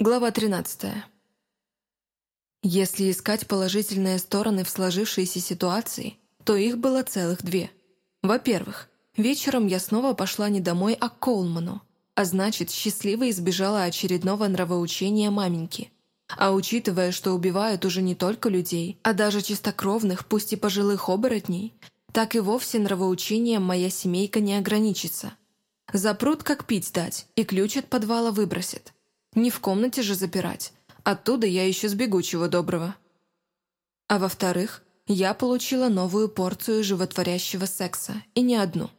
Глава 13. Если искать положительные стороны в сложившейся ситуации, то их было целых две. Во-первых, вечером я снова пошла не домой, а к Колману, а значит, счастливо избежала очередного нравоучения маменьки. А учитывая, что убивают уже не только людей, а даже чистокровных, пусть и пожилых оборотней, так и вовсе нравоучением моя семейка не ограничится. Запрут, как пить дать, и ключ от подвала выбросит. Не в комнате же запирать. Оттуда я еще сбегу чего доброго. А во-вторых, я получила новую порцию животворящего секса, и не одну.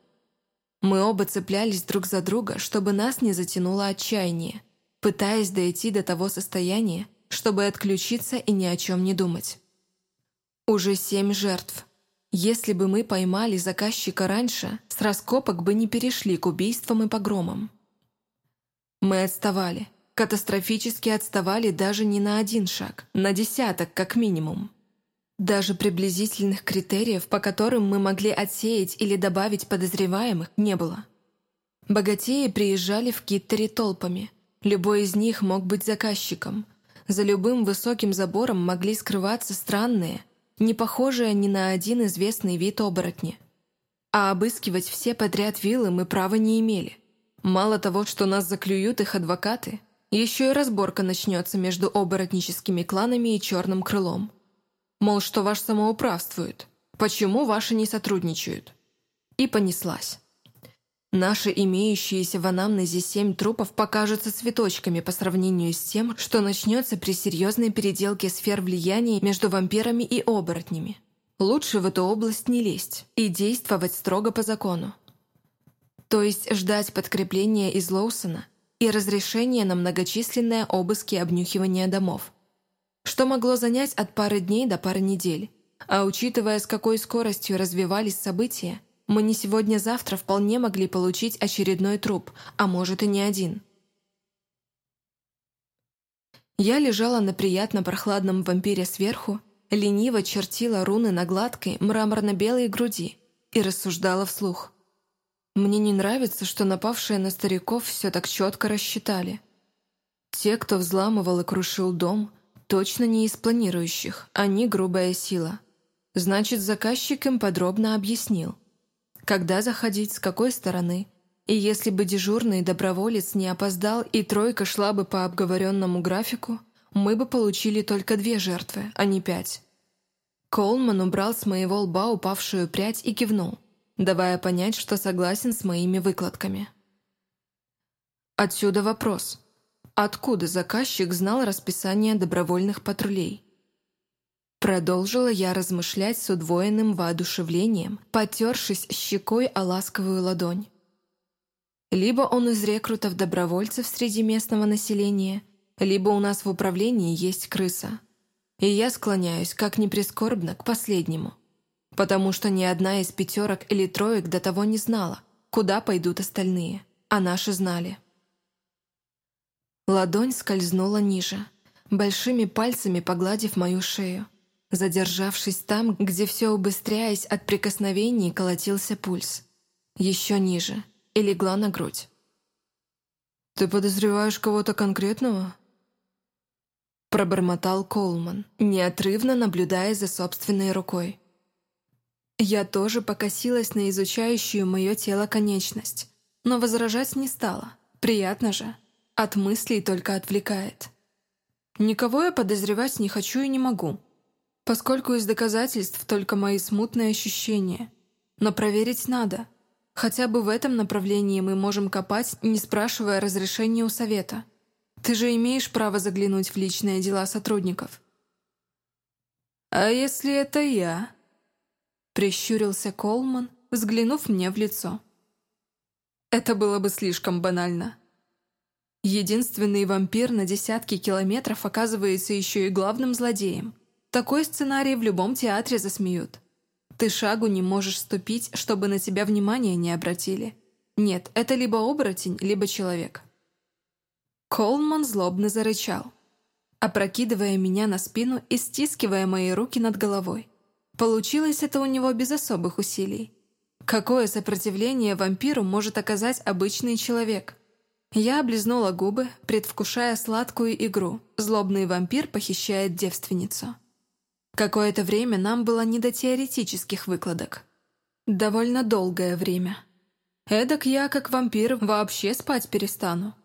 Мы оба цеплялись друг за друга, чтобы нас не затянуло отчаяние, пытаясь дойти до того состояния, чтобы отключиться и ни о чем не думать. Уже семь жертв. Если бы мы поймали заказчика раньше, с раскопок бы не перешли к убийствам и погромам. Мы отставали – катастрофически отставали даже не на один шаг, на десяток как минимум. Даже приблизительных критериев, по которым мы могли отсеять или добавить подозреваемых, не было. Богатеи приезжали в Киттере толпами. Любой из них мог быть заказчиком. За любым высоким забором могли скрываться странные, не похожие ни на один известный вид оборотни. А обыскивать все подряд виллы мы права не имели. Мало того, что нас заклюют их адвокаты – еще и разборка начнется между оборотническими кланами и черным крылом. Мол, что ваш самоуправствует, почему ваши не сотрудничают. И понеслась. Наши имеющиеся в анамнезе семь трупов покажутся цветочками по сравнению с тем, что начнется при серьезной переделке сфер влияния между вампирами и оборотнями. Лучше в эту область не лезть и действовать строго по закону. То есть ждать подкрепления из Лоусона – и разрешение на многочисленные обыски и обнюхивание домов, что могло занять от пары дней до пары недель. А учитывая, с какой скоростью развивались события, мы не сегодня-завтра вполне могли получить очередной труп, а может и не один. Я лежала на приятно прохладном вампире сверху, лениво чертила руны на гладкой мраморно-белой груди и рассуждала вслух – мне не нравится, что напавшие на стариков все так четко рассчитали. Те, кто взламывал и крушил дом, точно не из планирующих, они грубая сила. Значит, заказчик им подробно объяснил, когда заходить, с какой стороны, и если бы дежурный доброволец не опоздал и тройка шла бы по обговоренному графику, мы бы получили только две жертвы, а не пять. Колман убрал с моего лба упавшую прядь и кивнул – давая понять, что согласен с моими выкладками. Отсюда вопрос. Откуда заказчик знал расписание добровольных патрулей? Продолжила я размышлять с удвоенным воодушевлением, потершись щекой о ласковую ладонь. Либо он из рекрутов-добровольцев среди местного населения, либо у нас в управлении есть крыса. И я склоняюсь, как ни прискорбно, к последнему потому что ни одна из пятерок или троек до того не знала, куда пойдут остальные, а наши знали. Ладонь скользнула ниже, большими пальцами погладив мою шею, задержавшись там, где все убыстряясь от прикосновений колотился пульс. Еще ниже и легла на грудь. «Ты подозреваешь кого-то конкретного?» Пробормотал Колман, неотрывно наблюдая за собственной рукой. Я тоже покосилась на изучающую мое тело конечность, но возражать не стала. Приятно же. От мыслей только отвлекает. Никого я подозревать не хочу и не могу, поскольку из доказательств только мои смутные ощущения. Но проверить надо. Хотя бы в этом направлении мы можем копать, не спрашивая разрешения у совета. Ты же имеешь право заглянуть в личные дела сотрудников. «А если это я?» Прищурился Колман, взглянув мне в лицо. Это было бы слишком банально. Единственный вампир на десятки километров оказывается еще и главным злодеем. Такой сценарий в любом театре засмеют. Ты шагу не можешь ступить, чтобы на тебя внимания не обратили. Нет, это либо оборотень, либо человек. Колман злобно зарычал, опрокидывая меня на спину и стискивая мои руки над головой. Получилось это у него без особых усилий. Какое сопротивление вампиру может оказать обычный человек? Я облизнула губы, предвкушая сладкую игру. Злобный вампир похищает девственницу. Какое-то время нам было не до теоретических выкладок. Довольно долгое время. Эдак я, как вампир, вообще спать перестану.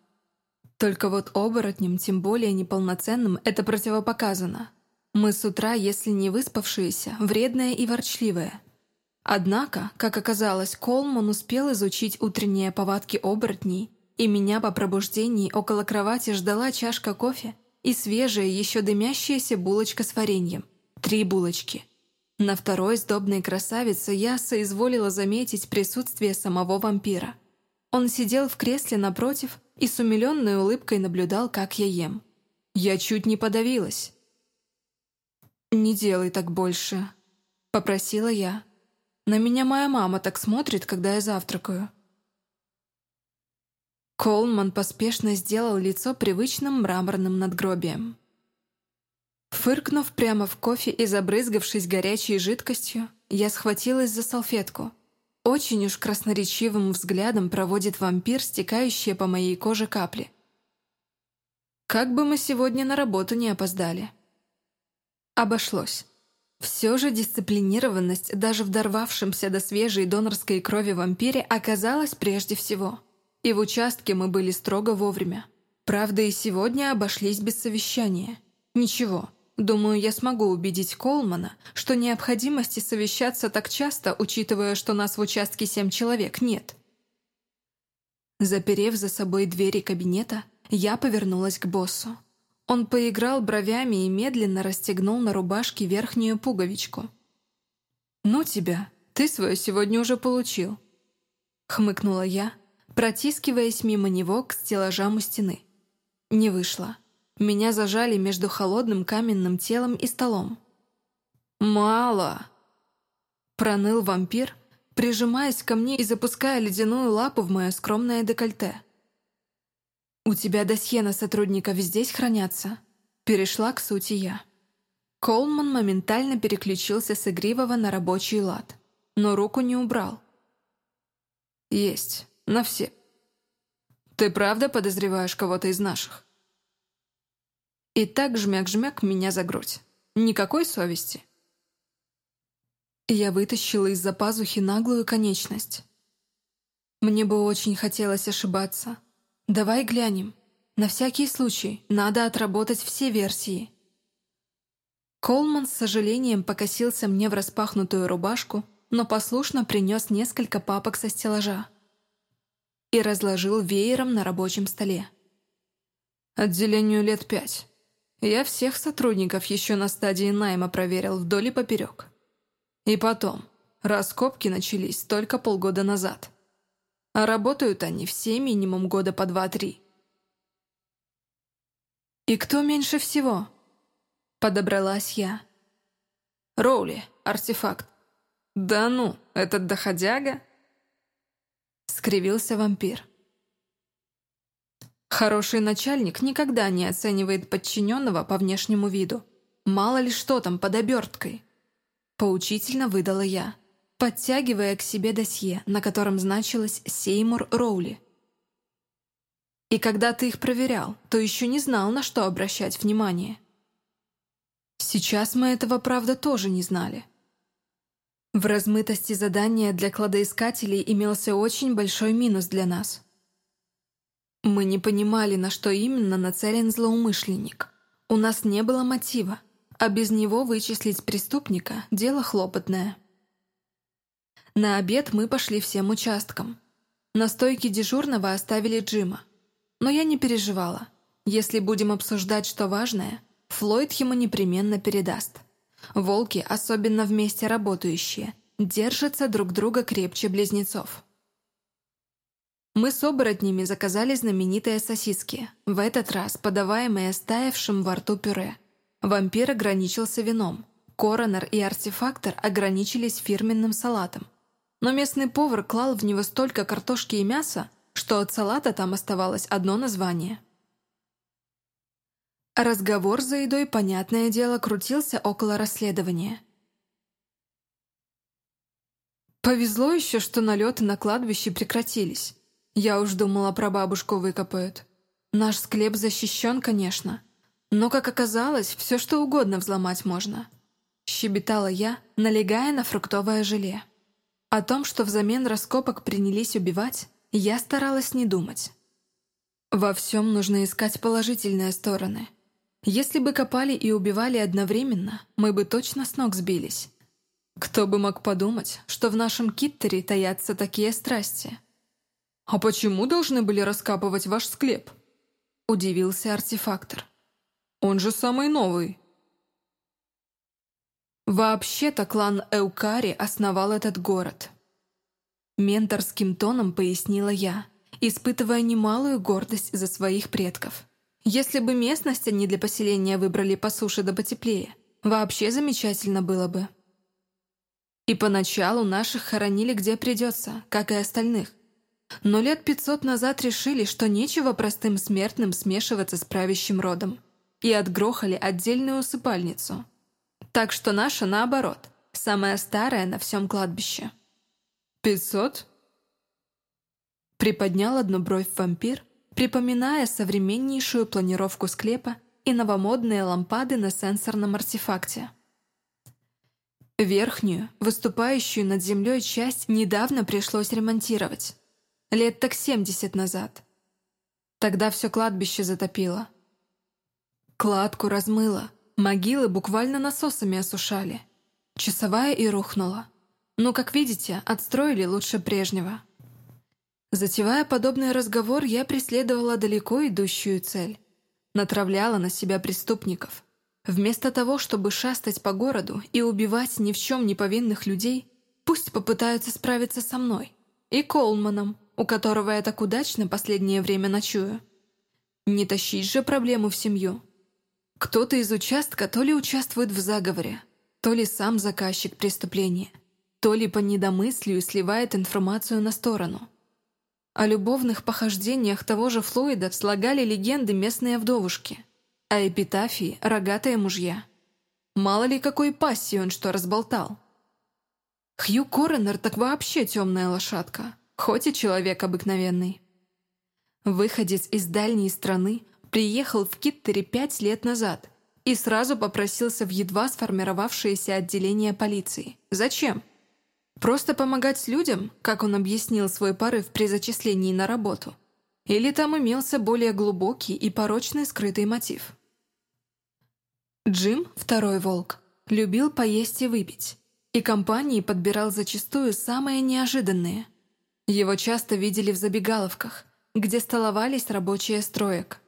Только вот оборотням, тем более неполноценным, это противопоказано. Мы с утра, если не выспавшиеся, вредные и ворчливые. Однако, как оказалось, Колман успел изучить утренние повадки оборотней, и меня по пробуждении около кровати ждала чашка кофе и свежая, еще дымящаяся булочка с вареньем. Три булочки. На второй сдобной красавице я соизволила заметить присутствие самого вампира. Он сидел в кресле напротив и с умиленной улыбкой наблюдал, как я ем. Я чуть не подавилась. «Не делай так больше», — попросила я. «На меня моя мама так смотрит, когда я завтракаю». Колман поспешно сделал лицо привычным мраморным надгробием. Фыркнув прямо в кофе и забрызгавшись горячей жидкостью, я схватилась за салфетку. Очень уж красноречивым взглядом проводит вампир, стекающие по моей коже капли. Как бы мы сегодня на работу не опоздали. Обошлось. Все же дисциплинированность даже в до свежей донорской крови вампире оказалась прежде всего. И в участке мы были строго вовремя. Правда, и сегодня обошлись без совещания. Ничего, думаю, я смогу убедить Колмана, что необходимости совещаться так часто, учитывая, что нас в участке семь человек, нет. Заперев за собой двери кабинета, я повернулась к боссу. Он поиграл бровями и медленно расстегнул на рубашке верхнюю пуговичку. «Ну тебя, ты свое сегодня уже получил», — хмыкнула я, протискиваясь мимо него к стеллажам у стены. Не вышло. Меня зажали между холодным каменным телом и столом. «Мало!» — проныл вампир, прижимаясь ко мне и запуская ледяную лапу в мое скромное декольте. «У тебя досье на сотрудников здесь хранятся?» Перешла к сути я. Колман моментально переключился с игривого на рабочий лад, но руку не убрал. «Есть, на все. Ты правда подозреваешь кого-то из наших?» И так жмяк-жмяк меня за грудь. Никакой совести. Я вытащила из-за пазухи наглую конечность. Мне бы очень хотелось ошибаться, «Давай глянем. На всякий случай надо отработать все версии». Колман с сожалением покосился мне в распахнутую рубашку, но послушно принес несколько папок со стеллажа и разложил веером на рабочем столе. «Отделению лет пять. Я всех сотрудников еще на стадии найма проверил вдоль и поперек. И потом, раскопки начались только полгода назад. А работают они все минимум года по два-три. «И кто меньше всего?» Подобралась я. «Роули, артефакт». «Да ну, этот доходяга?» Скривился вампир. Хороший начальник никогда не оценивает подчиненного по внешнему виду. Мало ли что там под оберткой. Поучительно выдала я подтягивая к себе досье, на котором значилось «Сеймур Роули». И когда ты их проверял, то еще не знал, на что обращать внимание. Сейчас мы этого, правда, тоже не знали. В размытости задания для кладоискателей имелся очень большой минус для нас. Мы не понимали, на что именно нацелен злоумышленник. У нас не было мотива, а без него вычислить преступника – дело хлопотное. На обед мы пошли всем участкам. На стойке дежурного оставили Джима. Но я не переживала. Если будем обсуждать что важное, Флойд ему непременно передаст. Волки, особенно вместе работающие, держатся друг друга крепче близнецов. Мы с оборотнями заказали знаменитые сосиски, в этот раз подаваемые стаявшим во рту пюре. Вампир ограничился вином, коронер и артефактор ограничились фирменным салатом но местный повар клал в него столько картошки и мяса, что от салата там оставалось одно название. Разговор за едой, понятное дело, крутился около расследования. Повезло еще, что налеты на кладбище прекратились. Я уж думала, про бабушку выкопают. Наш склеп защищен, конечно. Но, как оказалось, все что угодно взломать можно. Щебетала я, налегая на фруктовое желе. О том, что взамен раскопок принялись убивать, я старалась не думать. Во всем нужно искать положительные стороны. Если бы копали и убивали одновременно, мы бы точно с ног сбились. Кто бы мог подумать, что в нашем киттере таятся такие страсти? «А почему должны были раскапывать ваш склеп?» – удивился артефактор. «Он же самый новый». Вообще-то клан Эукари основал этот город. Менторским тоном пояснила я, испытывая немалую гордость за своих предков. Если бы местность они для поселения выбрали по суше да потеплее, вообще замечательно было бы. И поначалу наших хоронили где придется, как и остальных. Но лет пятьсот назад решили, что нечего простым смертным смешиваться с правящим родом, и отгрохали отдельную усыпальницу. Так что наша, наоборот, самая старая на всем кладбище. «Пятьсот?» Приподнял одну бровь вампир, припоминая современнейшую планировку склепа и новомодные лампады на сенсорном артефакте. Верхнюю, выступающую над землей часть недавно пришлось ремонтировать. Лет так семьдесят назад. Тогда все кладбище затопило. Кладку размыло, могилы буквально насосами осушали. Часовая и рухнула. Ну, как видите, отстроили лучше прежнего. Затевая подобный разговор, я преследовала далеко идущую цель. Натравляла на себя преступников. Вместо того, чтобы шастать по городу и убивать ни в чем не повинных людей, пусть попытаются справиться со мной и Колманом, у которого я так удачно последнее время ночую. Не тащить же проблему в семью. Кто-то из участка то ли участвует в заговоре, то ли сам заказчик преступления, то ли по недомыслию сливает информацию на сторону. О любовных похождениях того же Флойда слагали легенды местные вдовушки – а эпитафии — рогатые мужья. Мало ли какой пассии он что разболтал. Хью Коронер так вообще темная лошадка, хоть и человек обыкновенный. Выходец из дальней страны приехал в Киттере пять лет назад и сразу попросился в едва сформировавшееся отделение полиции. Зачем? Просто помогать людям, как он объяснил свой порыв при зачислении на работу – или там имелся более глубокий и порочный скрытый мотив? Джим, второй волк, любил поесть и выпить, и компании подбирал зачастую самые неожиданные. Его часто видели в забегаловках, где столовались рабочие строек.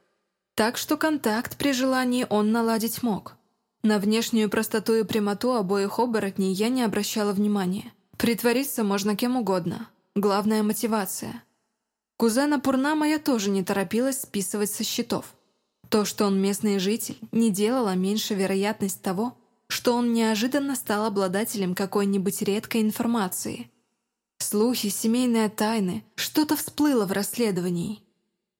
Так что контакт при желании он наладить мог. На внешнюю простоту и прямоту обоих оборотней я не обращала внимания. Притвориться можно кем угодно. Главная мотивация – Кузена Пурнама я тоже не торопилась списывать со счетов. То, что он местный житель, не делало меньше вероятность того, что он неожиданно стал обладателем какой-нибудь редкой информации. Слухи, семейные тайны, что-то всплыло в расследовании.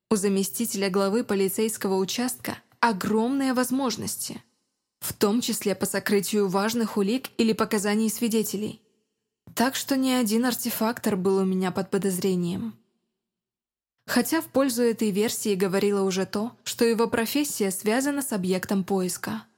У заместителя главы полицейского участка огромные возможности, в том числе по сокрытию важных улик или показаний свидетелей. Так что ни один артефактор был у меня под подозрением. Хотя в пользу этой версии говорило уже то, что его профессия связана с объектом поиска –